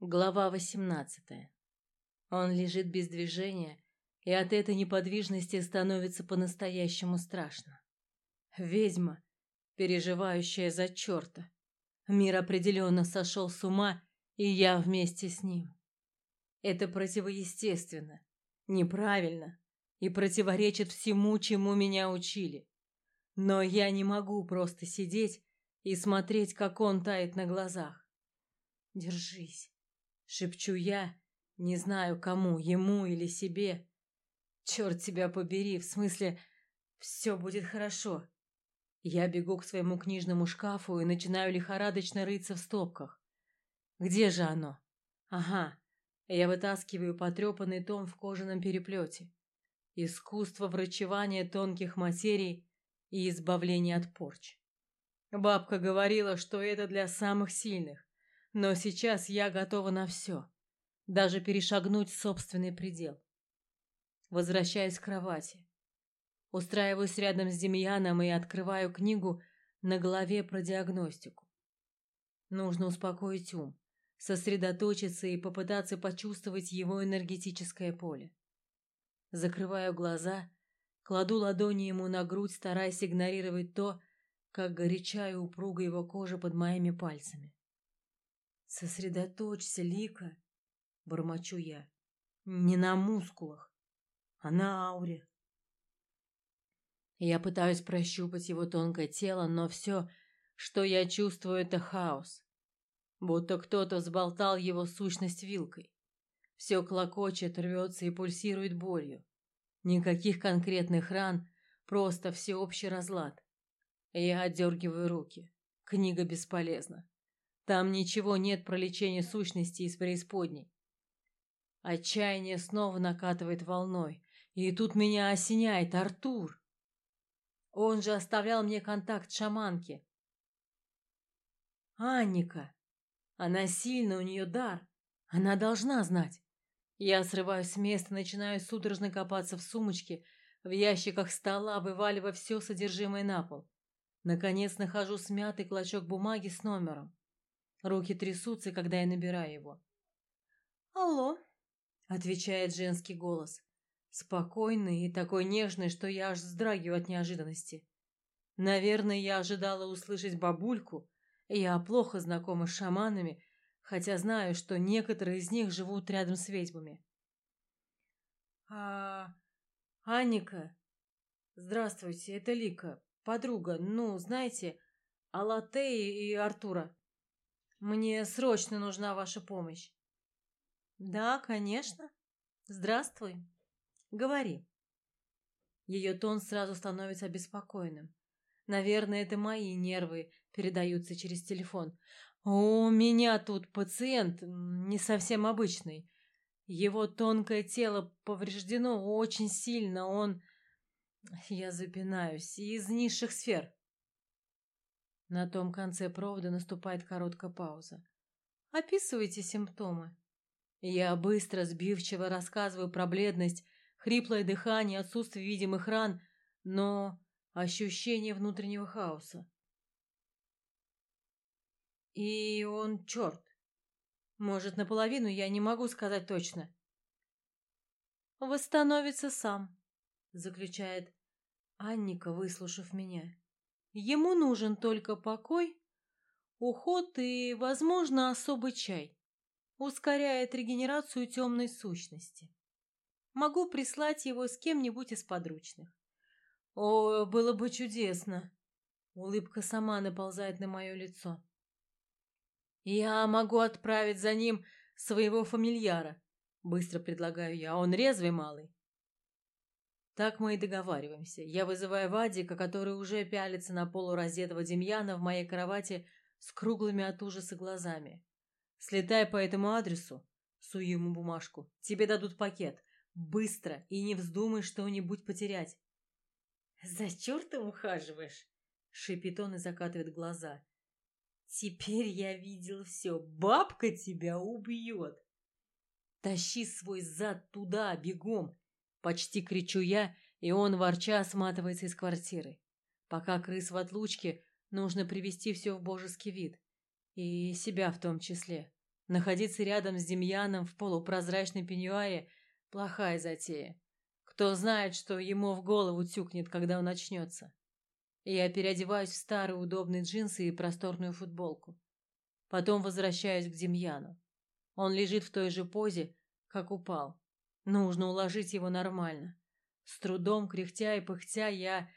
Глава 18. Он лежит без движения, и от этой неподвижности становится по-настоящему страшно. Ведьма, переживающая за черта. Мир определенно сошел с ума, и я вместе с ним. Это противоестественно, неправильно и противоречит всему, чему меня учили. Но я не могу просто сидеть и смотреть, как он тает на глазах. Держись. Шепчу я, не знаю кому, ему или себе. Черт тебя побери, в смысле, все будет хорошо. Я бегу к своему книжному шкафу и начинаю лихорадочно рыться в стопках. Где же оно? Ага, я вытаскиваю потрепанный том в кожаном переплете. Искусство врачевания тонких материй и избавления от порч. Бабка говорила, что это для самых сильных. Но сейчас я готова на все, даже перешагнуть собственный предел. Возвращаюсь к кровати. Устраиваюсь рядом с Демьяном и открываю книгу на голове про диагностику. Нужно успокоить ум, сосредоточиться и попытаться почувствовать его энергетическое поле. Закрываю глаза, кладу ладони ему на грудь, стараясь игнорировать то, как горяча и упруга его кожа под моими пальцами. Сосредоточься, Лика, бормочу я. Не на мускулах, а на ауре. Я пытаюсь прощупать его тонкое тело, но все, что я чувствую, это хаос. Будто кто-то взболтал его сущность вилкой. Все клокочет, рвется и пульсирует болью. Никаких конкретных ран, просто всеобщий разлад. Я отдергиваю руки. Книга бесполезна. Там ничего нет про лечение сущности из преисподней. Отчаяние снова накатывает волной, и тут меня осеняет Артур. Он же оставлял мне контакт шаманки. Анника. Она сильна, у нее дар. Она должна знать. Я срываюсь с места, начинаю судорожно копаться в сумочке, в ящиках стола, вываливая все содержимое на пол. Наконец нахожу смятый клочок бумаги с номером. Руки трясутся, когда я набираю его. «Алло», — отвечает женский голос. Спокойный и такой нежный, что я аж вздрагиваю от неожиданности. Наверное, я ожидала услышать бабульку. Я плохо знакома с шаманами, хотя знаю, что некоторые из них живут рядом с ведьмами. «А... Анника? Здравствуйте, это Лика, подруга, ну, знаете, Алатеи и Артура». Мне срочно нужна ваша помощь. Да, конечно. Здравствуй. Говори. Ее тон сразу становится обеспокоенным. Наверное, это мои нервы передаются через телефон. У меня тут пациент не совсем обычный. Его тонкое тело повреждено очень сильно. Он... Я запинаюсь. Из низших сфер. На том конце провода наступает короткая пауза. Описывайте симптомы. Я быстро, сбивчиво рассказываю про бледность, хриплое дыхание, отсутствие видимых ран, но ощущение внутреннего хаоса. И он черт. Может, наполовину я не могу сказать точно. Восстановится сам, заключает Анника, выслушав меня. Ему нужен только покой, уход и, возможно, особый чай. Ускоряет регенерацию темной сущности. Могу прислать его с кем-нибудь из подручных. О, было бы чудесно. Улыбка сама наползает на мое лицо. Я могу отправить за ним своего фамильяра, быстро предлагаю я. Он резвый малый. Так мы и договариваемся. Я вызываю Вадика, который уже пялится на полураздетого Демьяна в моей кровати с круглыми от ужаса глазами. Слетай по этому адресу, сую ему бумажку. Тебе дадут пакет. Быстро и не вздумай что-нибудь потерять. За чертом ухаживаешь? Шипит он и закатывает глаза. Теперь я видел все. Бабка тебя убьет. Тащи свой зад туда, бегом. Почти кричу я, и он, ворча, сматывается из квартиры. Пока крыс в отлучке, нужно привести все в божеский вид. И себя в том числе. Находиться рядом с Демьяном в полупрозрачной пеньюаре – плохая затея. Кто знает, что ему в голову тюкнет, когда он очнется. Я переодеваюсь в старые удобные джинсы и просторную футболку. Потом возвращаюсь к Демьяну. Он лежит в той же позе, как упал. Нужно уложить его нормально. С трудом, кряхтя и пыхтя, я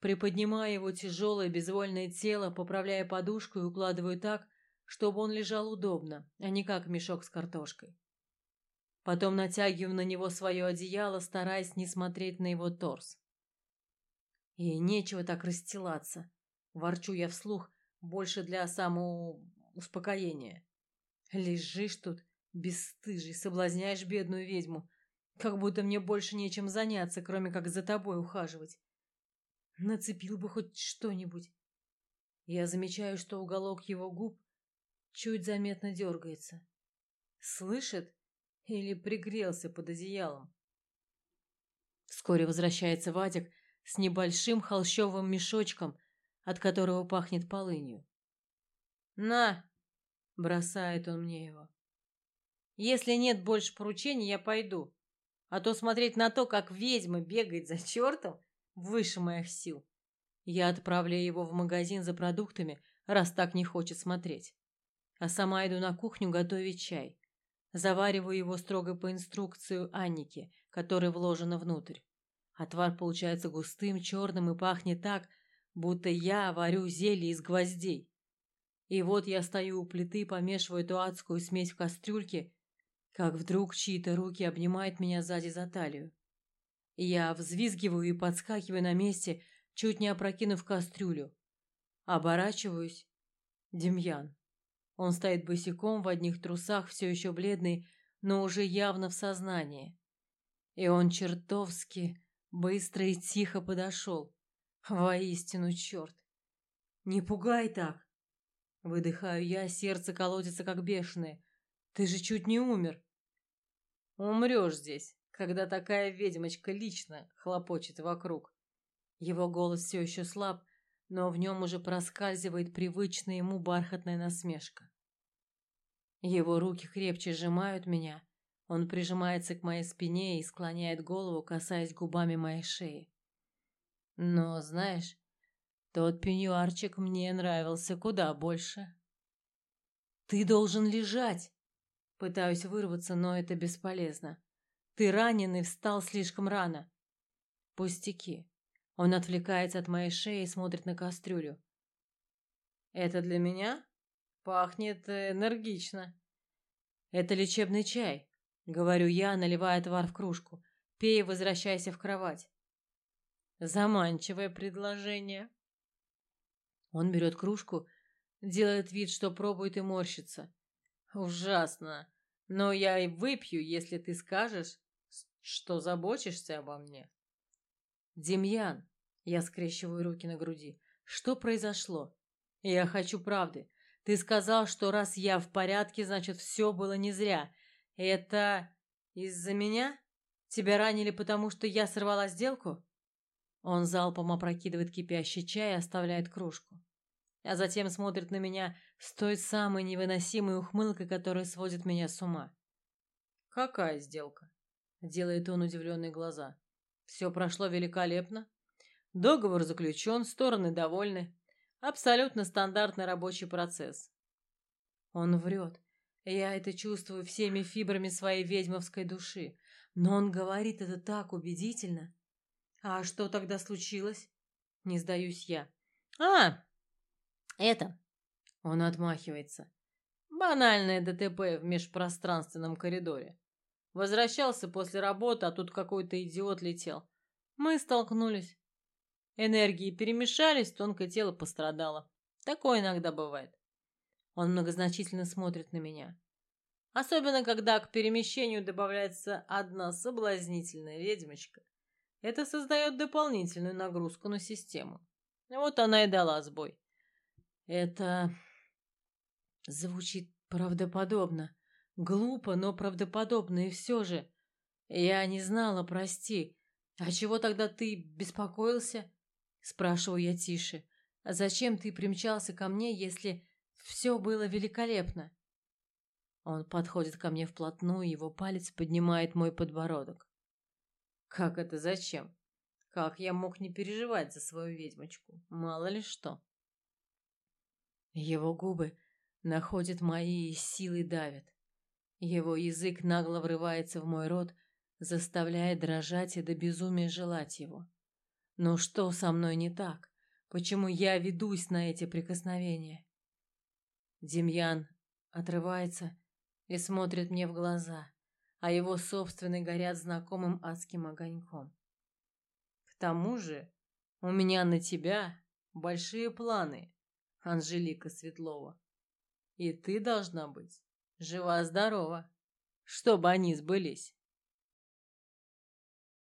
приподнимаю его тяжелое безвольное тело, поправляя подушку и укладываю так, чтобы он лежал удобно, а не как мешок с картошкой. Потом натягиваю на него свое одеяло, стараясь не смотреть на его торс. И нечего так расстилаться. Ворчу я вслух, больше для самоуспокоения. Лежишь тут, бесстыжий, соблазняешь бедную ведьму, как будто мне больше нечем заняться, кроме как за тобой ухаживать. Нацепил бы хоть что-нибудь. Я замечаю, что уголок его губ чуть заметно дергается. Слышит или пригрелся под одеялом? Вскоре возвращается Вадик с небольшим холщовым мешочком, от которого пахнет полынью. «На!» — бросает он мне его. «Если нет больше поручений, я пойду, а то смотреть на то, как ведьма бегает за чертом, выше моих сил. Я отправляю его в магазин за продуктами, раз так не хочет смотреть. А сама иду на кухню готовить чай. Завариваю его строго по инструкции Анники, которая вложена внутрь. Отвар получается густым, черным и пахнет так, будто я варю зелье из гвоздей. И вот я стою у плиты, помешиваю эту адскую смесь в кастрюльке, как вдруг чьи-то руки обнимают меня сзади за талию. Я взвизгиваю и подскакиваю на месте, чуть не опрокинув кастрюлю. Оборачиваюсь. Демьян. Он стоит босиком в одних трусах, все еще бледный, но уже явно в сознании. И он чертовски быстро и тихо подошел. Воистину черт. Не пугай так. Выдыхаю я, сердце колотится как бешеное. Ты же чуть не умер. Умрешь здесь когда такая ведьмочка лично хлопочет вокруг. Его голос все еще слаб, но в нем уже проскальзывает привычная ему бархатная насмешка. Его руки крепче сжимают меня, он прижимается к моей спине и склоняет голову, касаясь губами моей шеи. Но, знаешь, тот пеньюарчик мне нравился куда больше. Ты должен лежать. Пытаюсь вырваться, но это бесполезно. Ты раненый, встал слишком рано. Пустяки. Он отвлекается от моей шеи и смотрит на кастрюлю. Это для меня? Пахнет энергично. Это лечебный чай, говорю я, наливая отвар в кружку. Пей и возвращайся в кровать. Заманчивое предложение. Он берет кружку, делает вид, что пробует и морщится. Ужасно. Но я и выпью, если ты скажешь, что заботишься обо мне. Демьян, я скрещиваю руки на груди. Что произошло? Я хочу правды. Ты сказал, что раз я в порядке, значит, все было не зря. Это из-за меня? Тебя ранили, потому что я сорвала сделку? Он залпом опрокидывает кипящий чай и оставляет кружку. А затем смотрит на меня с той самой невыносимой ухмылкой, которая сводит меня с ума. Какая сделка? Делает он удивленные глаза. Все прошло великолепно. Договор заключен, стороны довольны. Абсолютно стандартный рабочий процесс. Он врет. Я это чувствую всеми фибрами своей ведьмовской души. Но он говорит это так убедительно. А что тогда случилось? Не сдаюсь я. А, это... Он отмахивается. Банальное ДТП в межпространственном коридоре. Возвращался после работы, а тут какой-то идиот летел. Мы столкнулись. Энергии перемешались, тонкое тело пострадало. Такое иногда бывает. Он многозначительно смотрит на меня. Особенно, когда к перемещению добавляется одна соблазнительная ведьмочка. Это создает дополнительную нагрузку на систему. Вот она и дала сбой. Это звучит правдоподобно. Глупо, но правдоподобно, и все же. Я не знала, прости. А чего тогда ты беспокоился? Спрашиваю я тише. А зачем ты примчался ко мне, если все было великолепно? Он подходит ко мне вплотную, его палец поднимает мой подбородок. Как это зачем? Как я мог не переживать за свою ведьмочку? Мало ли что. Его губы находят мои и силой давят. Его язык нагло врывается в мой рот, заставляя дрожать и до безумия желать его. Но что со мной не так? Почему я ведусь на эти прикосновения? Демьян отрывается и смотрит мне в глаза, а его собственные горят знакомым адским огоньком. К тому же у меня на тебя большие планы, Анжелика Светлова. И ты должна быть жива-здорова, чтобы они сбылись.